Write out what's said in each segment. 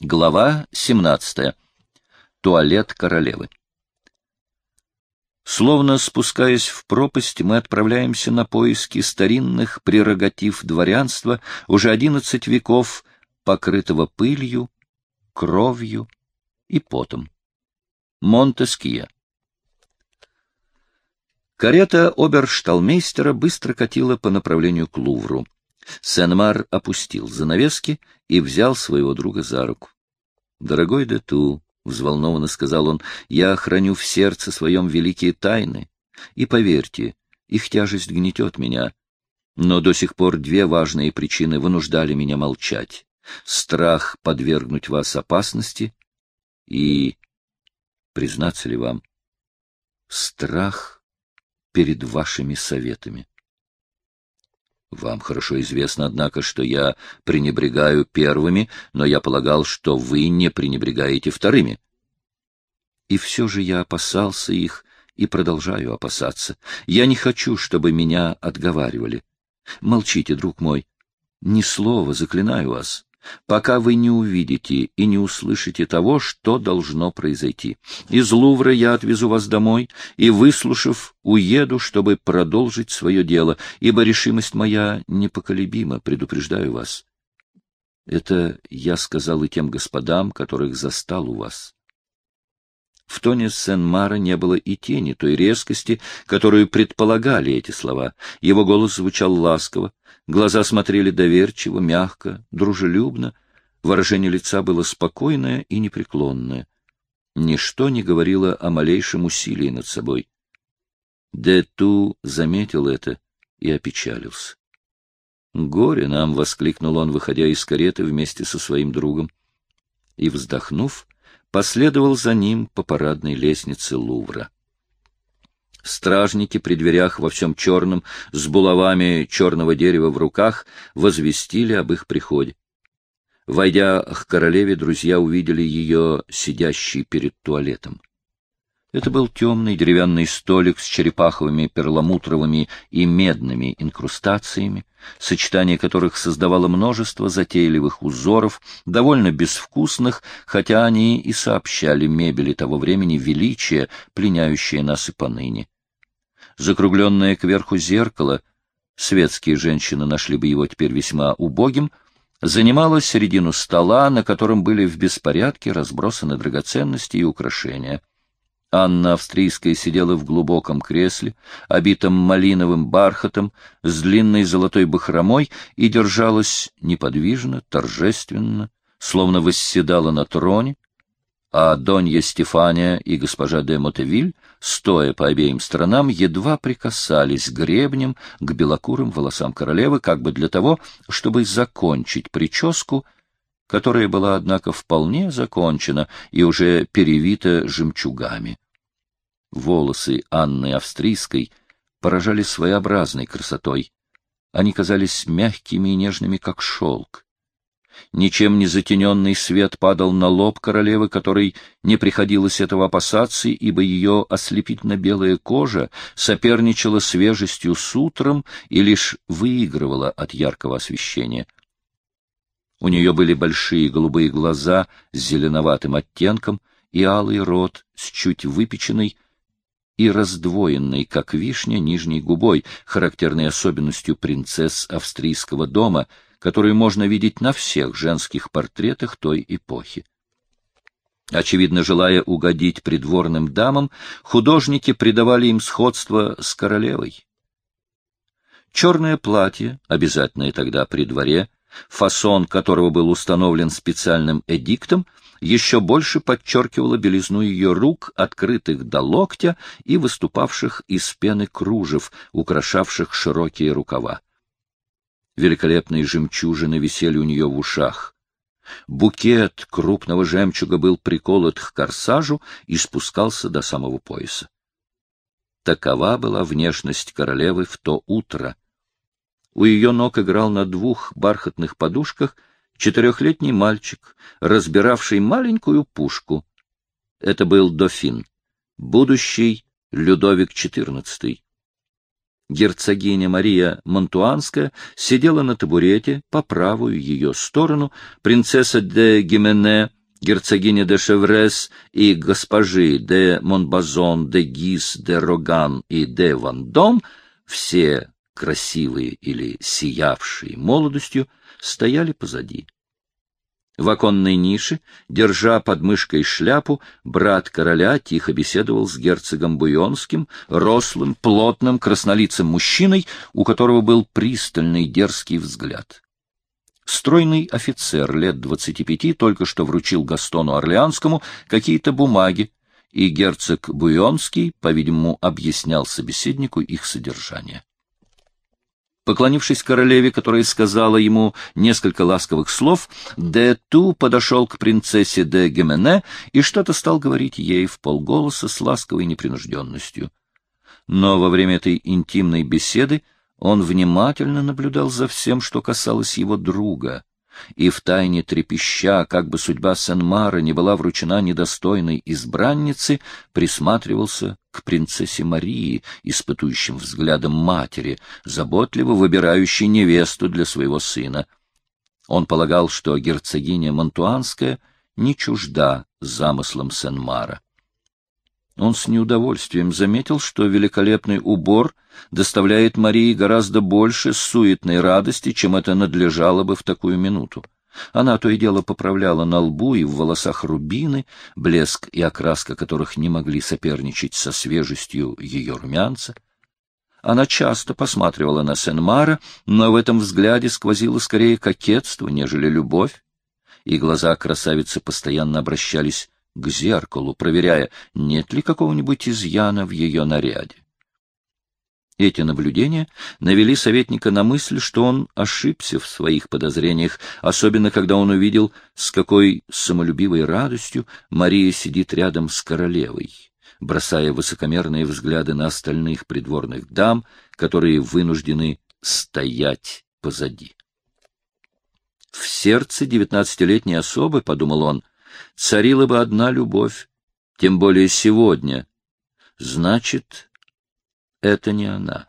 Глава 17. Туалет королевы. Словно спускаясь в пропасть, мы отправляемся на поиски старинных прерогатив дворянства, уже одиннадцать веков, покрытого пылью, кровью и потом. Монтеския. Карета обершталмейстера быстро катила по направлению к Лувру. Сен-Мар опустил занавески и взял своего друга за руку. — Дорогой Дету, — взволнованно сказал он, — я храню в сердце своем великие тайны. И поверьте, их тяжесть гнетет меня. Но до сих пор две важные причины вынуждали меня молчать. Страх подвергнуть вас опасности и, признаться ли вам, страх перед вашими советами. Вам хорошо известно, однако, что я пренебрегаю первыми, но я полагал, что вы не пренебрегаете вторыми. И все же я опасался их и продолжаю опасаться. Я не хочу, чтобы меня отговаривали. Молчите, друг мой. Ни слова, заклинаю вас пока вы не увидите и не услышите того, что должно произойти. Из Лувра я отвезу вас домой и, выслушав, уеду, чтобы продолжить свое дело, ибо решимость моя непоколебима, предупреждаю вас. Это я сказал и тем господам, которых застал у вас. В тоне Сен-Мара не было и тени той резкости, которую предполагали эти слова. Его голос звучал ласково, глаза смотрели доверчиво, мягко, дружелюбно, выражение лица было спокойное и непреклонное. Ничто не говорило о малейшем усилии над собой. Дету заметил это и опечалился. «Горе нам!» — воскликнул он, выходя из кареты вместе со своим другом. И, вздохнув, последовал за ним по парадной лестнице Лувра. Стражники при дверях во всем черном, с булавами черного дерева в руках, возвестили об их приходе. Войдя к королеве, друзья увидели ее сидящей перед туалетом. Это был темный деревянный столик с черепаховыми, перламутровыми и медными инкрустациями, сочетание которых создавало множество затейливых узоров, довольно безвкусных, хотя они и сообщали мебели того времени величие, пленяющее нас и поныне. Закругленное кверху зеркало, светские женщины нашли бы его теперь весьма убогим, занимало середину стола, на котором были в беспорядке разбросаны драгоценности и украшения. Анна Австрийская сидела в глубоком кресле, обитом малиновым бархатом, с длинной золотой бахромой и держалась неподвижно, торжественно, словно восседала на троне, а Донья Стефания и госпожа де Мотевиль, стоя по обеим сторонам, едва прикасались гребнем к белокурым волосам королевы, как бы для того, чтобы закончить прическу, которая была, однако, вполне закончена и уже перевита жемчугами. Волосы Анны Австрийской поражали своеобразной красотой. Они казались мягкими и нежными, как шелк. Ничем не затененный свет падал на лоб королевы, которой не приходилось этого опасаться, ибо ее ослепительно-белая кожа соперничала свежестью с утром и лишь выигрывала от яркого освещения — у нее были большие голубые глаза с зеленоватым оттенком и алый рот с чуть выпеченной и раздвоенной, как вишня, нижней губой, характерной особенностью принцесс австрийского дома, которую можно видеть на всех женских портретах той эпохи. Очевидно, желая угодить придворным дамам, художники придавали им сходство с королевой. Черное платье, обязательное тогда при дворе, фасон которого был установлен специальным эдиктом, еще больше подчеркивала белизну ее рук, открытых до локтя и выступавших из пены кружев, украшавших широкие рукава. Великолепные жемчужины висели у нее в ушах. Букет крупного жемчуга был приколот к корсажу и спускался до самого пояса. Такова была внешность королевы в то утро — у ее ног играл на двух бархатных подушках четырехлетний мальчик, разбиравший маленькую пушку. Это был дофин, будущий Людовик XIV. Герцогиня Мария Монтуанская сидела на табурете по правую ее сторону, принцесса де Гимене, герцогиня де Шеврес и госпожи де Монбазон, де Гис, де Роган и де Вандом, все красивые или сиявшие молодостью, стояли позади. В оконной нише, держа под мышкой шляпу, брат короля тихо беседовал с герцогом Буйонским, рослым, плотным, краснолицым мужчиной, у которого был пристальный дерзкий взгляд. Стройный офицер лет двадцати пяти только что вручил Гастону Орлеанскому какие-то бумаги, и герцог Буйонский, по-видимому, объяснял собеседнику их содержание. Поклонившись королеве, которая сказала ему несколько ласковых слов, де Ту подошел к принцессе де Гемене и что-то стал говорить ей в полголоса с ласковой непринужденностью. Но во время этой интимной беседы он внимательно наблюдал за всем, что касалось его друга, и втайне трепеща, как бы судьба Сен-Мара не была вручена недостойной избраннице, присматривался к принцессе Марии, испытующим взглядом матери, заботливо выбирающей невесту для своего сына. Он полагал, что герцогиня Монтуанская не чужда замыслам Сен-Мара. Он с неудовольствием заметил, что великолепный убор доставляет Марии гораздо больше суетной радости, чем это надлежало бы в такую минуту. Она то и дело поправляла на лбу и в волосах рубины, блеск и окраска которых не могли соперничать со свежестью ее румянца. Она часто посматривала на Сен-Мара, но в этом взгляде сквозило скорее кокетство, нежели любовь, и глаза красавицы постоянно обращались к зеркалу, проверяя, нет ли какого-нибудь изъяна в ее наряде. Эти наблюдения навели советника на мысль, что он ошибся в своих подозрениях, особенно когда он увидел, с какой самолюбивой радостью Мария сидит рядом с королевой, бросая высокомерные взгляды на остальных придворных дам, которые вынуждены стоять позади. В сердце девятнадцатилетней особы, — подумал он, царила бы одна любовь, тем более сегодня. Значит, это не она.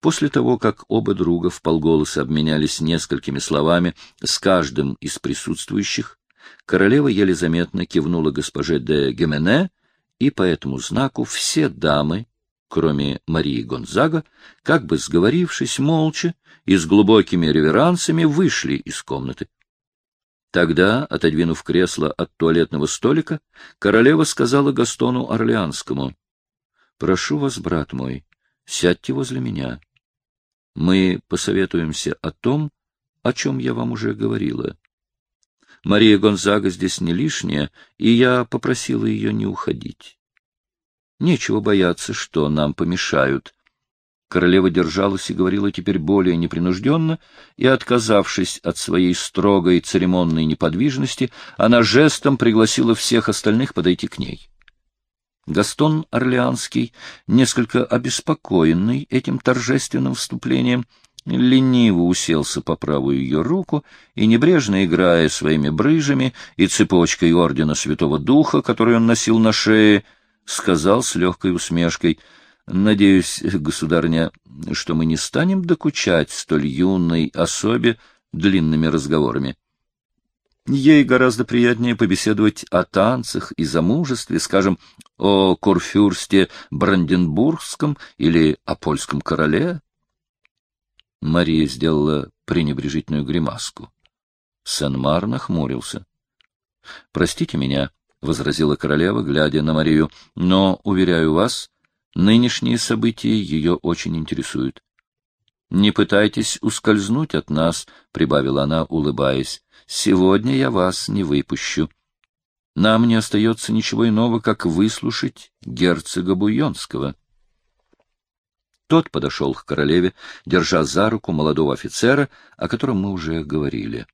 После того, как оба друга в полголоса обменялись несколькими словами с каждым из присутствующих, королева еле заметно кивнула госпоже де Гемене, и по этому знаку все дамы, кроме Марии Гонзага, как бы сговорившись молча и с глубокими реверансами, вышли из комнаты. Тогда, отодвинув кресло от туалетного столика, королева сказала Гастону Орлеанскому, «Прошу вас, брат мой, сядьте возле меня. Мы посоветуемся о том, о чем я вам уже говорила. Мария Гонзага здесь не лишняя, и я попросила ее не уходить. Нечего бояться, что нам помешают, Королева держалась и говорила теперь более непринужденно, и, отказавшись от своей строгой церемонной неподвижности, она жестом пригласила всех остальных подойти к ней. Гастон Орлеанский, несколько обеспокоенный этим торжественным вступлением, лениво уселся по правую ее руку и, небрежно играя своими брыжами и цепочкой ордена Святого Духа, который он носил на шее, сказал с легкой усмешкой — Надеюсь, государня, что мы не станем докучать столь юной особе длинными разговорами. Ей гораздо приятнее побеседовать о танцах и замужестве, скажем, о Корфюрсте Бранденбургском или о польском короле. Мария сделала пренебрежительную гримаску. Сен-Мар нахмурился. — Простите меня, — возразила королева, глядя на Марию, — но, уверяю вас, Нынешние события ее очень интересуют. «Не пытайтесь ускользнуть от нас», — прибавила она, улыбаясь. «Сегодня я вас не выпущу. Нам не остается ничего иного, как выслушать герцога Буйонского». Тот подошел к королеве, держа за руку молодого офицера, о котором мы уже говорили.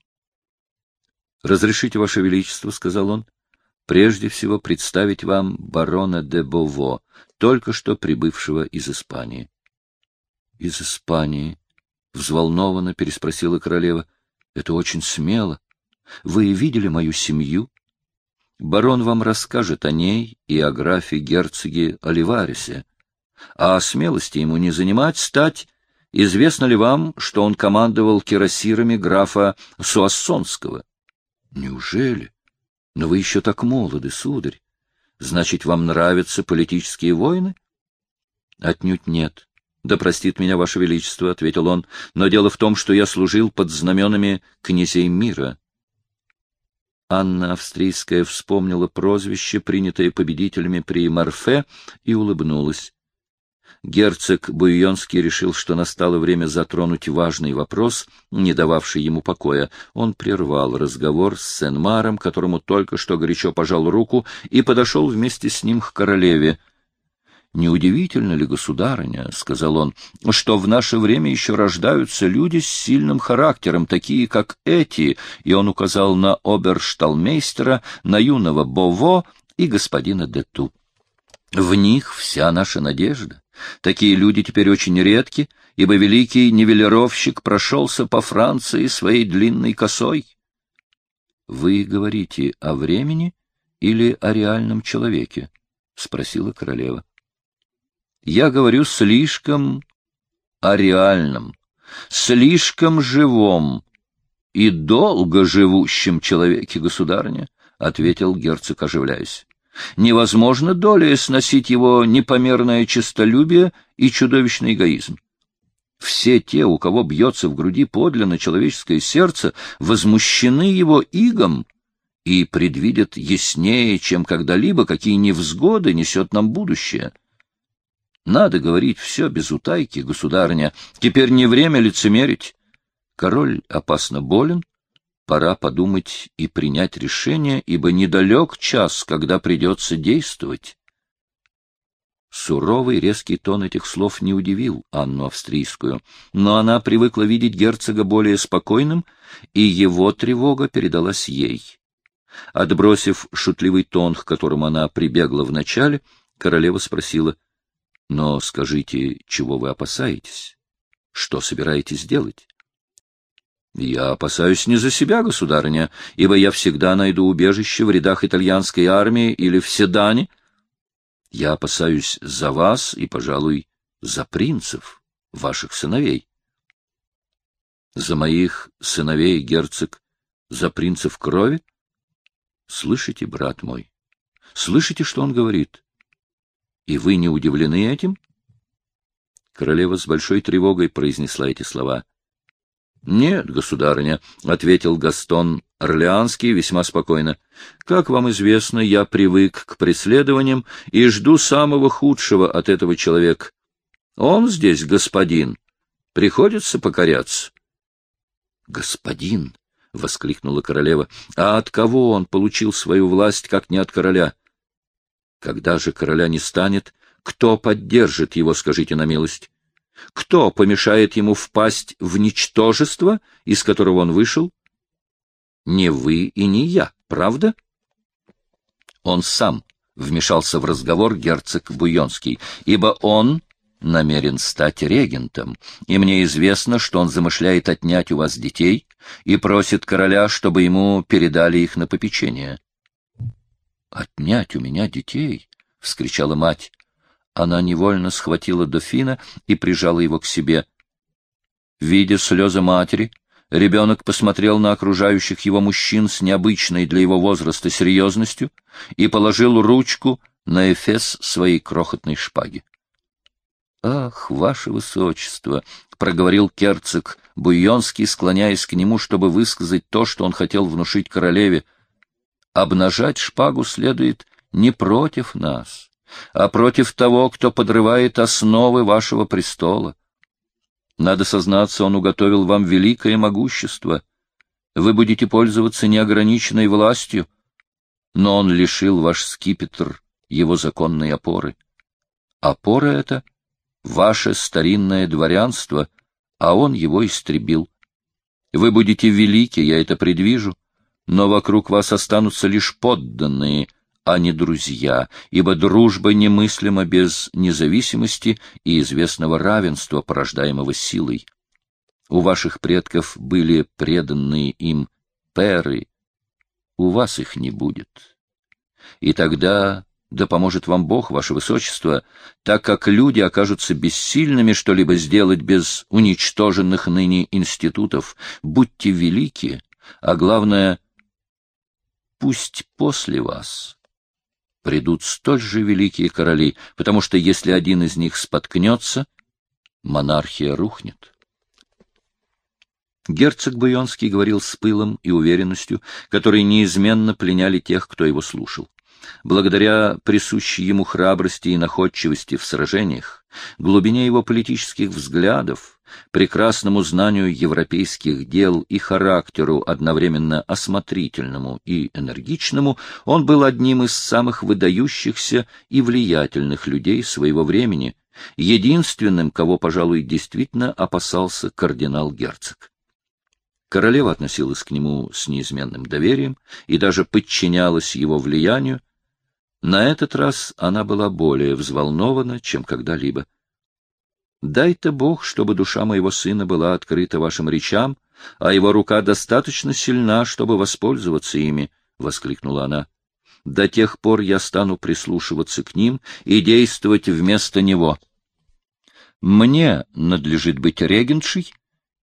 «Разрешите, Ваше Величество», — сказал он, — «прежде всего представить вам барона де Бово, только что прибывшего из Испании. — Из Испании? — взволнованно переспросила королева. — Это очень смело. Вы видели мою семью? Барон вам расскажет о ней и о графе герцоге Оливарисе. а смелости ему не занимать, стать Известно ли вам, что он командовал кирасирами графа Суассонского? — Неужели? Но вы еще так молоды, сударь. Значит, вам нравятся политические войны? — Отнюдь нет. Да простит меня, Ваше Величество, — ответил он, — но дело в том, что я служил под знаменами князей мира. Анна Австрийская вспомнила прозвище, принятое победителями при Марфе, и улыбнулась. Герцог Буйонский решил, что настало время затронуть важный вопрос, не дававший ему покоя. Он прервал разговор с Сен-Маром, которому только что горячо пожал руку, и подошел вместе с ним к королеве. «Неудивительно ли, государыня, — сказал он, — что в наше время еще рождаются люди с сильным характером, такие, как эти, и он указал на обершталмейстера, на юного Бово и господина Дету. В них вся наша надежда. Такие люди теперь очень редки, ибо великий нивелировщик прошелся по Франции своей длинной косой. — Вы говорите о времени или о реальном человеке? — спросила королева. — Я говорю слишком о реальном, слишком живом и долго живущем человеке, государня, — ответил герцог, оживляясь. Невозможно долей сносить его непомерное честолюбие и чудовищный эгоизм. Все те, у кого бьется в груди подлинно человеческое сердце, возмущены его игом и предвидят яснее, чем когда-либо, какие невзгоды несет нам будущее. Надо говорить все без утайки, государня. Теперь не время лицемерить. Король опасно болен, пора подумать и принять решение, ибо недалек час, когда придется действовать. Суровый резкий тон этих слов не удивил Анну Австрийскую, но она привыкла видеть герцога более спокойным, и его тревога передалась ей. Отбросив шутливый тон, к которому она прибегла вначале, королева спросила, — Но скажите, чего вы опасаетесь? Что собираетесь делать? Я опасаюсь не за себя, государыня, ибо я всегда найду убежище в рядах итальянской армии или в Седане. Я опасаюсь за вас и, пожалуй, за принцев, ваших сыновей. За моих сыновей, герцог, за принцев крови? Слышите, брат мой, слышите, что он говорит? И вы не удивлены этим? Королева с большой тревогой произнесла эти слова —— Нет, государыня, — ответил Гастон Орлеанский весьма спокойно. — Как вам известно, я привык к преследованиям и жду самого худшего от этого человека. Он здесь господин. Приходится покоряться. — Господин! — воскликнула королева. — А от кого он получил свою власть, как не от короля? Когда же короля не станет, кто поддержит его, скажите на милость? Кто помешает ему впасть в ничтожество, из которого он вышел? Не вы и не я, правда? Он сам вмешался в разговор герцог Буйонский, ибо он намерен стать регентом, и мне известно, что он замышляет отнять у вас детей и просит короля, чтобы ему передали их на попечение. — Отнять у меня детей? — вскричала мать. Она невольно схватила дофина и прижала его к себе. Видя слезы матери, ребенок посмотрел на окружающих его мужчин с необычной для его возраста серьезностью и положил ручку на эфес своей крохотной шпаги. — Ах, ваше высочество! — проговорил керцог Буйонский, склоняясь к нему, чтобы высказать то, что он хотел внушить королеве. — Обнажать шпагу следует не против нас, а против того, кто подрывает основы вашего престола. Надо сознаться, он уготовил вам великое могущество. Вы будете пользоваться неограниченной властью, но он лишил ваш скипетр его законной опоры. Опора эта — ваше старинное дворянство, а он его истребил. Вы будете велики, я это предвижу, но вокруг вас останутся лишь подданные, а не друзья, ибо дружба немыслима без независимости и известного равенства, порождаемого силой. У ваших предков были преданные им перы, у вас их не будет. И тогда Да поможет вам Бог, ваше высочество, так как люди окажутся бессильными что-либо сделать без уничтоженных ныне институтов. Будьте велики, а главное, пусть после вас придут столь же великие короли, потому что если один из них споткнется, монархия рухнет. Герцог Буйонский говорил с пылом и уверенностью, которые неизменно пленяли тех, кто его слушал. Благодаря присущей ему храбрости и находчивости в сражениях, глубине его политических взглядов, прекрасному знанию европейских дел и характеру одновременно осмотрительному и энергичному, он был одним из самых выдающихся и влиятельных людей своего времени, единственным, кого, пожалуй, действительно опасался кардинал-герцог. Королева относилась к нему с неизменным доверием и даже подчинялась его влиянию. На этот раз она была более взволнована, чем когда-либо. «Дай-то Бог, чтобы душа моего сына была открыта вашим речам, а его рука достаточно сильна, чтобы воспользоваться ими», — воскликнула она. «До тех пор я стану прислушиваться к ним и действовать вместо него. Мне надлежит быть регентшей,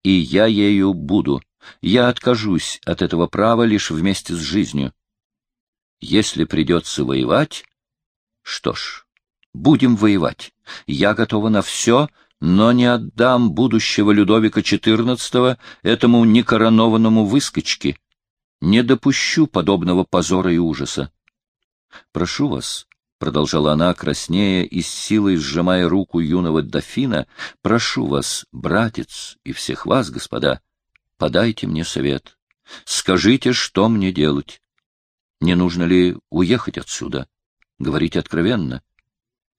и я ею буду». Я откажусь от этого права лишь вместе с жизнью. Если придется воевать, что ж, будем воевать. Я готова на все, но не отдам будущего Людовика XIV этому некоронованному выскочке. Не допущу подобного позора и ужаса. Прошу вас, — продолжала она, краснея и с силой сжимая руку юного дофина, — прошу вас, братец, и всех вас, господа, — подайте мне совет. Скажите, что мне делать. Не нужно ли уехать отсюда? Говорить откровенно.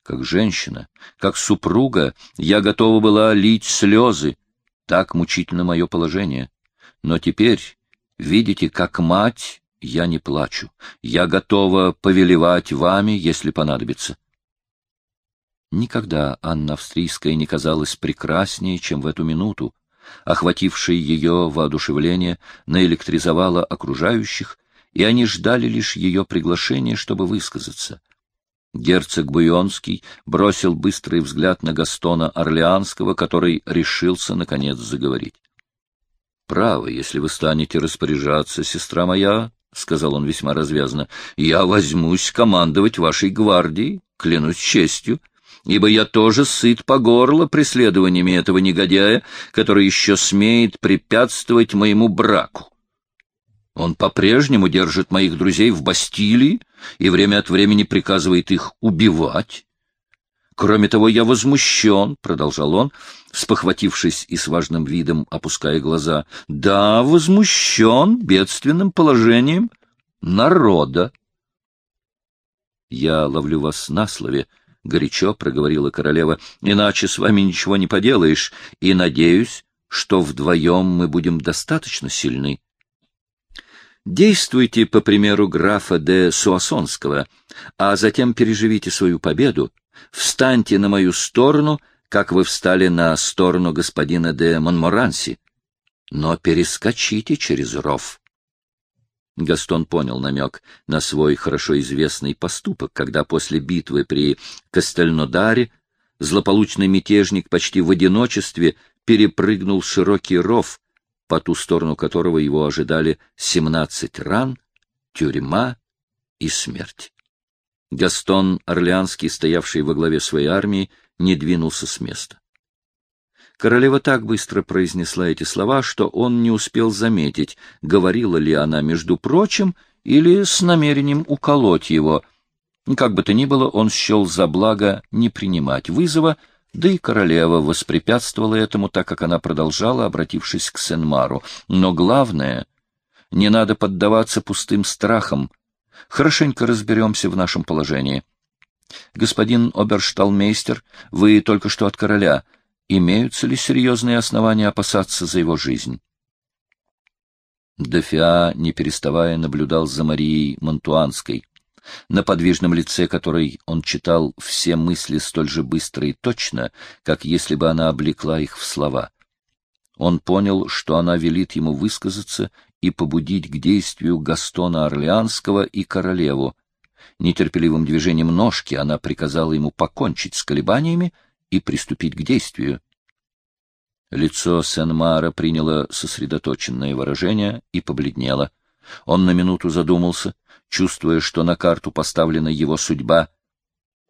Как женщина, как супруга, я готова была лить слезы. Так мучительно мое положение. Но теперь, видите, как мать, я не плачу. Я готова повелевать вами, если понадобится. Никогда Анна Австрийская не казалась прекраснее, чем в эту минуту, Охватившее ее воодушевление наэлектризовало окружающих, и они ждали лишь ее приглашения, чтобы высказаться. Герцог Буйонский бросил быстрый взгляд на Гастона Орлеанского, который решился, наконец, заговорить. — Право, если вы станете распоряжаться, сестра моя, — сказал он весьма развязно, — я возьмусь командовать вашей гвардией, клянусь честью. — ибо я тоже сыт по горло преследованиями этого негодяя, который еще смеет препятствовать моему браку. Он по-прежнему держит моих друзей в Бастилии и время от времени приказывает их убивать. Кроме того, я возмущен, — продолжал он, спохватившись и с важным видом опуская глаза, — да, возмущен бедственным положением народа. Я ловлю вас на слове, —— горячо проговорила королева, — иначе с вами ничего не поделаешь, и надеюсь, что вдвоем мы будем достаточно сильны. Действуйте по примеру графа де Суассонского, а затем переживите свою победу, встаньте на мою сторону, как вы встали на сторону господина де Монморанси, но перескочите через ров. Гастон понял намек на свой хорошо известный поступок, когда после битвы при Кастельнодаре злополучный мятежник почти в одиночестве перепрыгнул широкий ров, по ту сторону которого его ожидали семнадцать ран, тюрьма и смерть. Гастон Орлеанский, стоявший во главе своей армии, не двинулся с места. Королева так быстро произнесла эти слова, что он не успел заметить, говорила ли она, между прочим, или с намерением уколоть его. Как бы то ни было, он счел за благо не принимать вызова, да и королева воспрепятствовала этому, так как она продолжала, обратившись к Сенмару. Но главное, не надо поддаваться пустым страхам. Хорошенько разберемся в нашем положении. Господин обершталмейстер, вы только что от короля — имеются ли серьезные основания опасаться за его жизнь. Дофиа, не переставая, наблюдал за Марией Монтуанской, на подвижном лице которой он читал все мысли столь же быстро и точно, как если бы она облекла их в слова. Он понял, что она велит ему высказаться и побудить к действию Гастона Орлеанского и королеву, Нетерпеливым движением ножки она приказала ему покончить с колебаниями и приступить к действию. Лицо Сен-Мара приняло сосредоточенное выражение и побледнело. Он на минуту задумался, чувствуя, что на карту поставлена его судьба.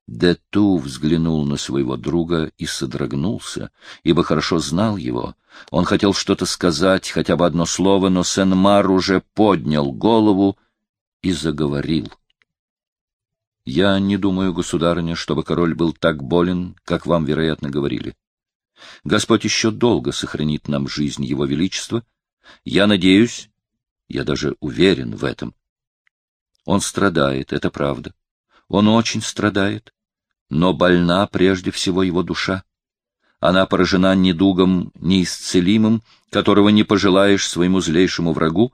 Дету взглянул на своего друга и содрогнулся, ибо хорошо знал его. Он хотел что-то сказать, хотя бы одно слово, но Сен-Мар уже поднял голову и заговорил. — Я не думаю, государыня, чтобы король был так болен, как вам, вероятно, говорили. Господь еще долго сохранит нам жизнь Его Величества. Я надеюсь, я даже уверен в этом. Он страдает, это правда. Он очень страдает. Но больна прежде всего его душа. Она поражена недугом неисцелимым, которого не пожелаешь своему злейшему врагу,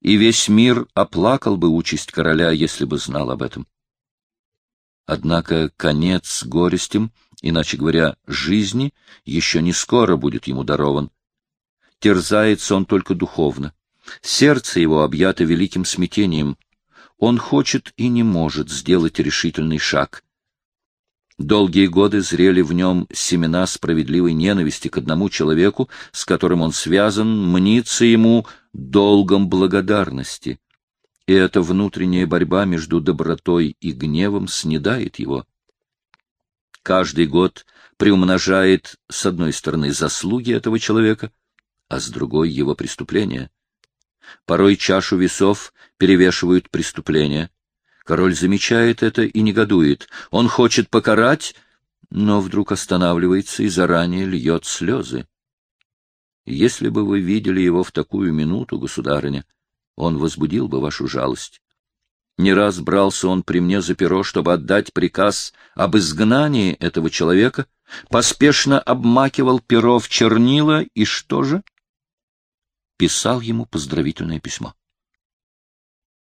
и весь мир оплакал бы участь короля, если бы знал об этом. Однако конец горестям, иначе говоря, жизни, еще не скоро будет ему дарован. Терзается он только духовно. Сердце его объято великим смятением. Он хочет и не может сделать решительный шаг. Долгие годы зрели в нем семена справедливой ненависти к одному человеку, с которым он связан, мнится ему долгом благодарности и эта внутренняя борьба между добротой и гневом снедает его. Каждый год приумножает, с одной стороны, заслуги этого человека, а с другой — его преступления. Порой чашу весов перевешивают преступления. Король замечает это и негодует. Он хочет покарать, но вдруг останавливается и заранее льет слезы. Если бы вы видели его в такую минуту, государыня, он возбудил бы вашу жалость. Не раз брался он при мне за перо, чтобы отдать приказ об изгнании этого человека, поспешно обмакивал перо в чернила и что же? Писал ему поздравительное письмо.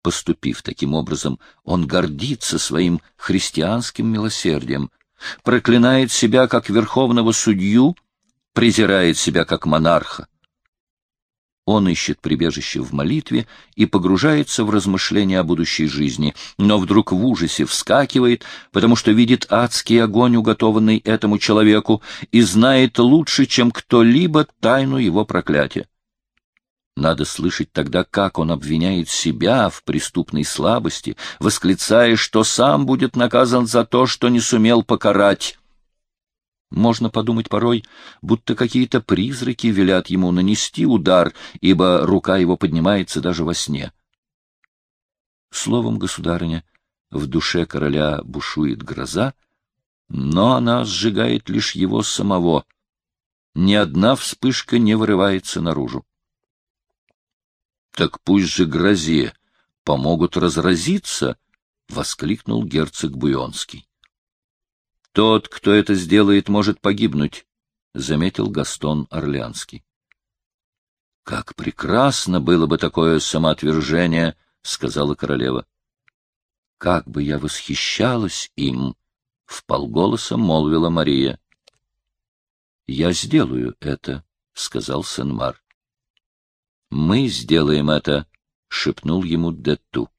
Поступив таким образом, он гордится своим христианским милосердием, проклинает себя как верховного судью, презирает себя как монарха. Он ищет прибежище в молитве и погружается в размышления о будущей жизни, но вдруг в ужасе вскакивает, потому что видит адский огонь, уготованный этому человеку, и знает лучше, чем кто-либо, тайну его проклятия. Надо слышать тогда, как он обвиняет себя в преступной слабости, восклицая, что сам будет наказан за то, что не сумел покарать. Можно подумать порой, будто какие-то призраки велят ему нанести удар, ибо рука его поднимается даже во сне. Словом, государыня, в душе короля бушует гроза, но она сжигает лишь его самого. Ни одна вспышка не вырывается наружу. — Так пусть же грозе помогут разразиться! — воскликнул герцог Буйонский. Тот, кто это сделает, может погибнуть, — заметил Гастон Орлеанский. — Как прекрасно было бы такое самоотвержение, — сказала королева. — Как бы я восхищалась им! — вполголоса молвила Мария. — Я сделаю это, — сказал Сенмар. — Мы сделаем это, — шепнул ему Дету.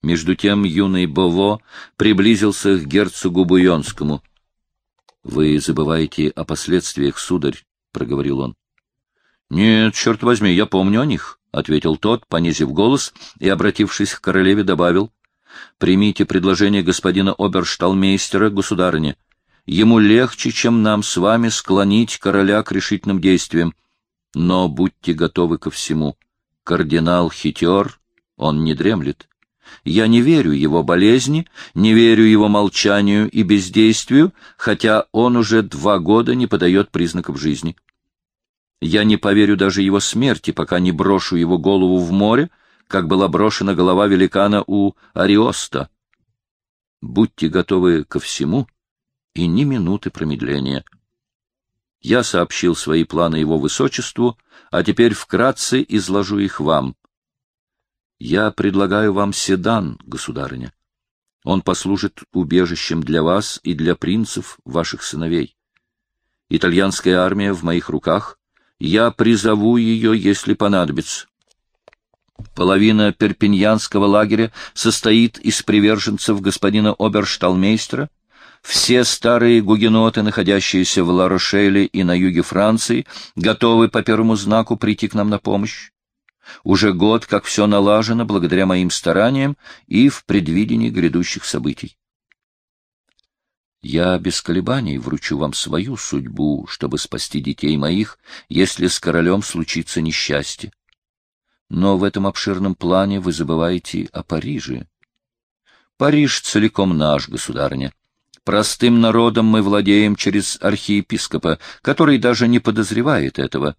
Между тем юный Бово приблизился к герцогу Буйонскому. — Вы забываете о последствиях, сударь, — проговорил он. — Нет, черт возьми, я помню о них, — ответил тот, понизив голос и, обратившись к королеве, добавил. — Примите предложение господина обершталмейстера, государыне. Ему легче, чем нам с вами склонить короля к решительным действиям. Но будьте готовы ко всему. Кардинал хитер, он не дремлет. Я не верю его болезни, не верю его молчанию и бездействию, хотя он уже два года не подает признаков жизни. Я не поверю даже его смерти, пока не брошу его голову в море, как была брошена голова великана у Ариоста. Будьте готовы ко всему и ни минуты промедления. Я сообщил свои планы его высочеству, а теперь вкратце изложу их вам. Я предлагаю вам седан, государыня. Он послужит убежищем для вас и для принцев, ваших сыновей. Итальянская армия в моих руках. Я призову ее, если понадобится. Половина перпиньянского лагеря состоит из приверженцев господина обершталмейстера, все старые гугеноты, находящиеся в Ларошеле и на юге Франции, готовы по первому знаку прийти к нам на помощь. Уже год, как все налажено благодаря моим стараниям и в предвидении грядущих событий. Я без колебаний вручу вам свою судьбу, чтобы спасти детей моих, если с королем случится несчастье. Но в этом обширном плане вы забываете о Париже. Париж целиком наш, государня. Простым народом мы владеем через архиепископа, который даже не подозревает этого,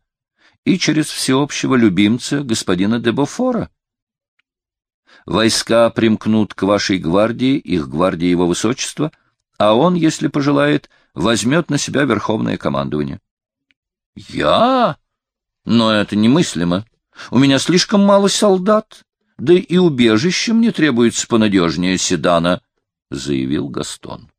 и через всеобщего любимца господина де Бофора. Войска примкнут к вашей гвардии, их гвардии его высочества, а он, если пожелает, возьмет на себя верховное командование. — Я? Но это немыслимо. У меня слишком мало солдат, да и убежище мне требуется понадежнее седана, — заявил Гастон.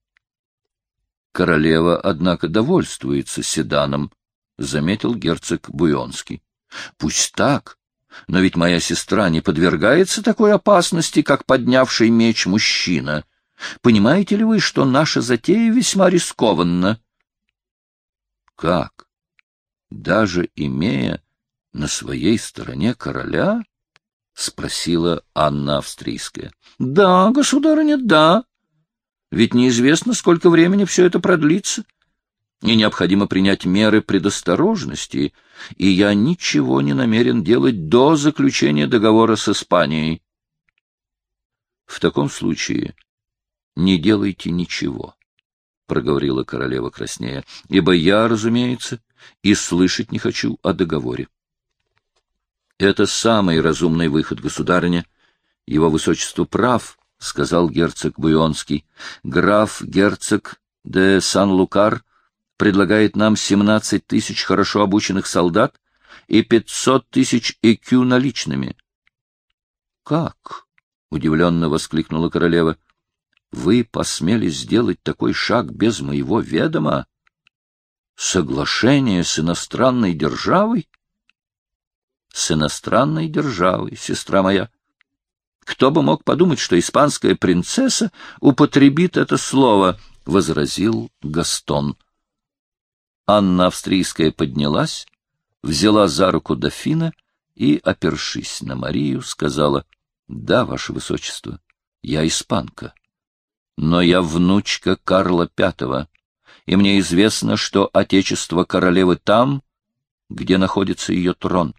Королева, однако, довольствуется седаном, — заметил герцог Буйонский. — Пусть так, но ведь моя сестра не подвергается такой опасности, как поднявший меч мужчина. Понимаете ли вы, что наша затея весьма рискованна? — Как? Даже имея на своей стороне короля? — спросила Анна Австрийская. — Да, государыня, да, ведь неизвестно, сколько времени все это продлится. И необходимо принять меры предосторожности, и я ничего не намерен делать до заключения договора с Испанией. В таком случае не делайте ничего, — проговорила королева краснея, — ибо я, разумеется, и слышать не хочу о договоре. Это самый разумный выход, государыня. Его высочество прав, — сказал герцог Буйонский. — Граф герцог де Сан-Лукар предлагает нам семнадцать тысяч хорошо обученных солдат и пятьсот тысяч ЭКЮ наличными. — Как? — удивленно воскликнула королева. — Вы посмели сделать такой шаг без моего ведома? Соглашение с иностранной державой? — С иностранной державой, сестра моя. — кто бы мог подумать, что испанская принцесса употребит это слово, — возразил Гастон. Анна Австрийская поднялась, взяла за руку дофина и, опершись на Марию, сказала, — Да, ваше высочество, я испанка, но я внучка Карла V, и мне известно, что отечество королевы там, где находится ее трон.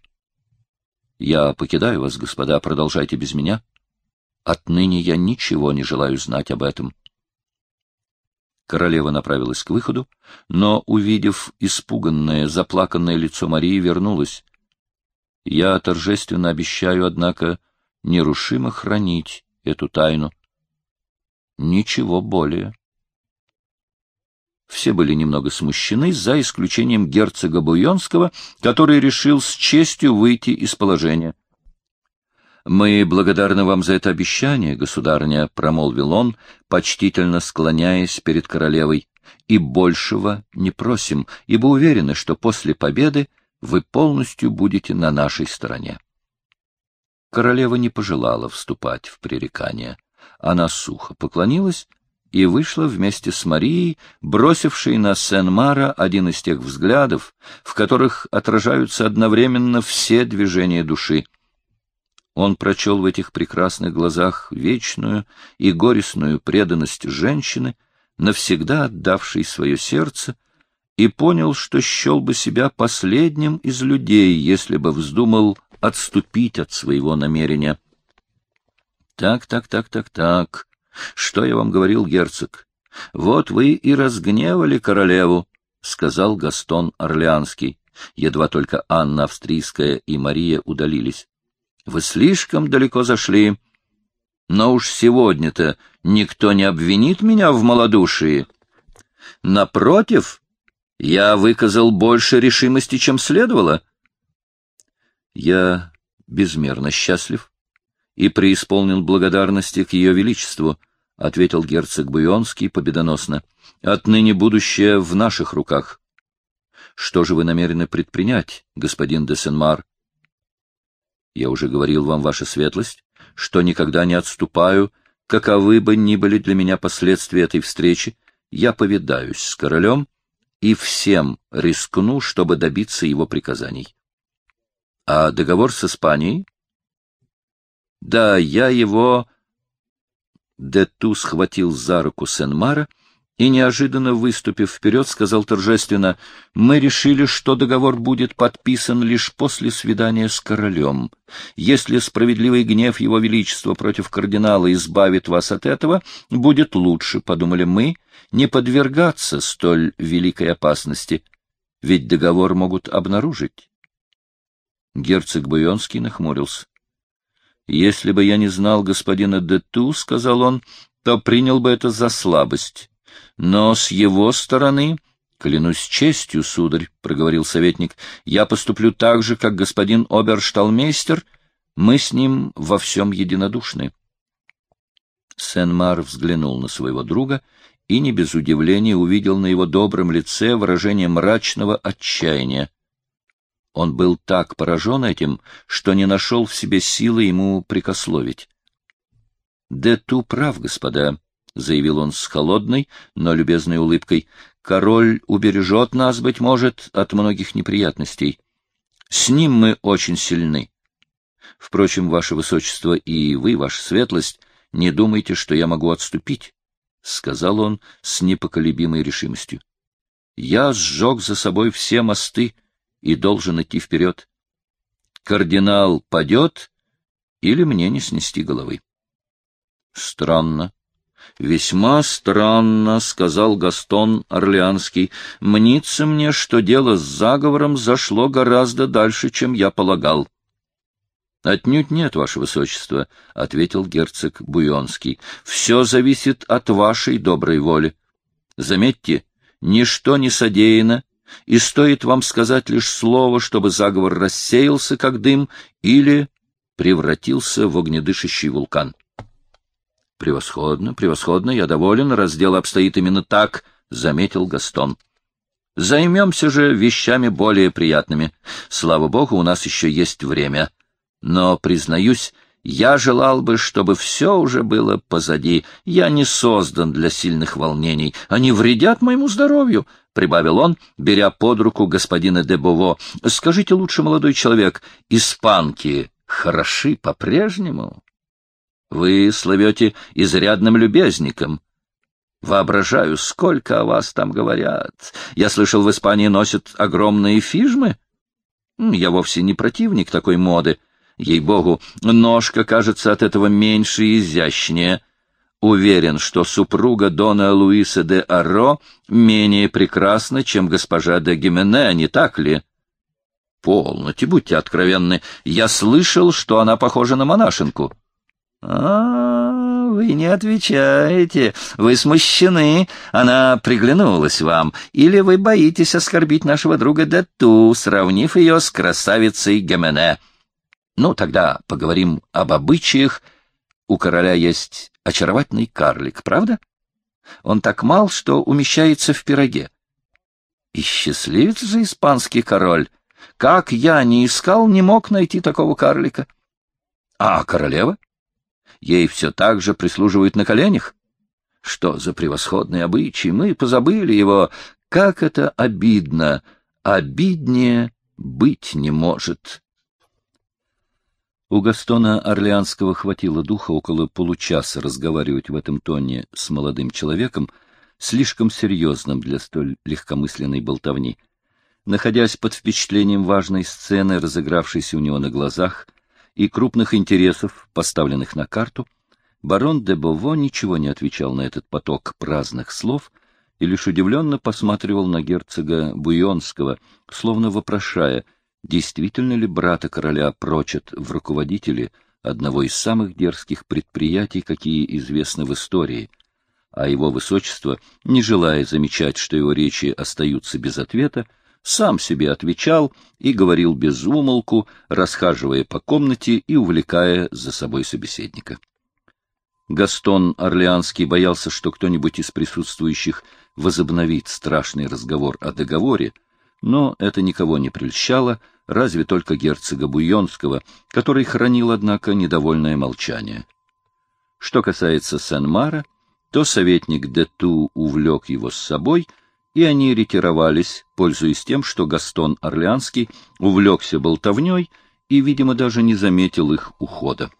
Я покидаю вас, господа, продолжайте без меня. Отныне я ничего не желаю знать об этом. Королева направилась к выходу, но, увидев испуганное, заплаканное лицо Марии, вернулась. Я торжественно обещаю, однако, нерушимо хранить эту тайну. Ничего более. Все были немного смущены, за исключением герцога Буйонского, который решил с честью выйти из положения. Мы благодарны вам за это обещание, государыня, — промолвил он, почтительно склоняясь перед королевой, — и большего не просим, ибо уверены, что после победы вы полностью будете на нашей стороне. Королева не пожелала вступать в пререкание. Она сухо поклонилась и вышла вместе с Марией, бросившей на Сен-Мара один из тех взглядов, в которых отражаются одновременно все движения души — он прочел в этих прекрасных глазах вечную и горестную преданность женщины, навсегда отдавшей свое сердце, и понял, что счел бы себя последним из людей, если бы вздумал отступить от своего намерения. Так, так, так, так, так. Что я вам говорил, герцог? Вот вы и разгневали королеву, — сказал Гастон Орлеанский. Едва только Анна Австрийская и Мария удалились. Вы слишком далеко зашли. Но уж сегодня-то никто не обвинит меня в малодушии. Напротив, я выказал больше решимости, чем следовало. Я безмерно счастлив и преисполнен благодарности к ее величеству, — ответил герцог Буйонский победоносно. — Отныне будущее в наших руках. Что же вы намерены предпринять, господин де Сенмар? Я уже говорил вам, ваша светлость, что никогда не отступаю, каковы бы ни были для меня последствия этой встречи, я повидаюсь с королем и всем рискну, чтобы добиться его приказаний. А договор с Испанией? Да, я его... Дету схватил за руку Сен-Мара и, неожиданно выступив вперед, сказал торжественно, «Мы решили, что договор будет подписан лишь после свидания с королем. Если справедливый гнев его величества против кардинала избавит вас от этого, будет лучше, — подумали мы, — не подвергаться столь великой опасности, ведь договор могут обнаружить». Герцог Буйонский нахмурился. «Если бы я не знал господина Дету, — сказал он, — то принял бы это за слабость». Но с его стороны, клянусь честью, сударь, — проговорил советник, — я поступлю так же, как господин обершталмейстер, мы с ним во всем единодушны. Сен-Мар взглянул на своего друга и не без удивления увидел на его добром лице выражение мрачного отчаяния. Он был так поражен этим, что не нашел в себе силы ему прикословить. — Да ту прав, господа, — заявил он с холодной, но любезной улыбкой, — король убережет нас, быть может, от многих неприятностей. С ним мы очень сильны. Впрочем, ваше высочество и вы, ваша светлость, не думайте, что я могу отступить, — сказал он с непоколебимой решимостью. Я сжег за собой все мосты и должен идти вперед. Кардинал падет, или мне не снести головы. Странно, «Весьма странно», — сказал Гастон Орлеанский. «Мнится мне, что дело с заговором зашло гораздо дальше, чем я полагал». «Отнюдь нет, ваше высочество», — ответил герцог Буйонский. «Все зависит от вашей доброй воли. Заметьте, ничто не содеяно, и стоит вам сказать лишь слово, чтобы заговор рассеялся, как дым, или превратился в огнедышащий вулкан». Превосходно, превосходно, я доволен, раздел обстоит именно так, — заметил Гастон. Займемся же вещами более приятными. Слава богу, у нас еще есть время. Но, признаюсь, я желал бы, чтобы все уже было позади. Я не создан для сильных волнений. Они вредят моему здоровью, — прибавил он, беря под руку господина де Бово. — Скажите лучше, молодой человек, испанки хороши по-прежнему? Вы слывете изрядным любезником. Воображаю, сколько о вас там говорят. Я слышал, в Испании носят огромные фижмы. Я вовсе не противник такой моды. Ей-богу, ножка кажется от этого меньше и изящнее. Уверен, что супруга Дона Луиса де Арро менее прекрасна, чем госпожа де Гимене, не так ли? Полноте, будьте откровенны. Я слышал, что она похожа на монашенку. А, вы не отвечаете. Вы смущены. Она приглянулась вам. Или вы боитесь оскорбить нашего друга Дату, сравнив ее с красавицей Гемене. Ну, тогда поговорим об обычаях. У короля есть очаровательный карлик, правда? Он так мал, что умещается в пироге. И счастливец же испанский король. Как я не искал, не мог найти такого карлика. А королева? Ей все так же прислуживают на коленях? Что за превосходный обычай! Мы позабыли его. Как это обидно! Обиднее быть не может. У Гастона Орлеанского хватило духа около получаса разговаривать в этом тоне с молодым человеком, слишком серьезным для столь легкомысленной болтовни. Находясь под впечатлением важной сцены, разыгравшейся у него на глазах, — и крупных интересов, поставленных на карту, барон де Бово ничего не отвечал на этот поток праздных слов и лишь удивленно посматривал на герцога Буйонского, словно вопрошая, действительно ли брата короля прочат в руководители одного из самых дерзких предприятий, какие известны в истории, а его высочество, не желая замечать, что его речи остаются без ответа, сам себе отвечал и говорил без умолку, расхаживая по комнате и увлекая за собой собеседника. Гастон Орлеанский боялся, что кто-нибудь из присутствующих возобновит страшный разговор о договоре, но это никого не прельщало, разве только герцога Буйонского, который хранил, однако, недовольное молчание. Что касается Сен-Мара, то советник Дету увлек его с собой, и они ретировались, пользуясь тем, что Гастон Орлеанский увлекся болтовней и, видимо, даже не заметил их ухода.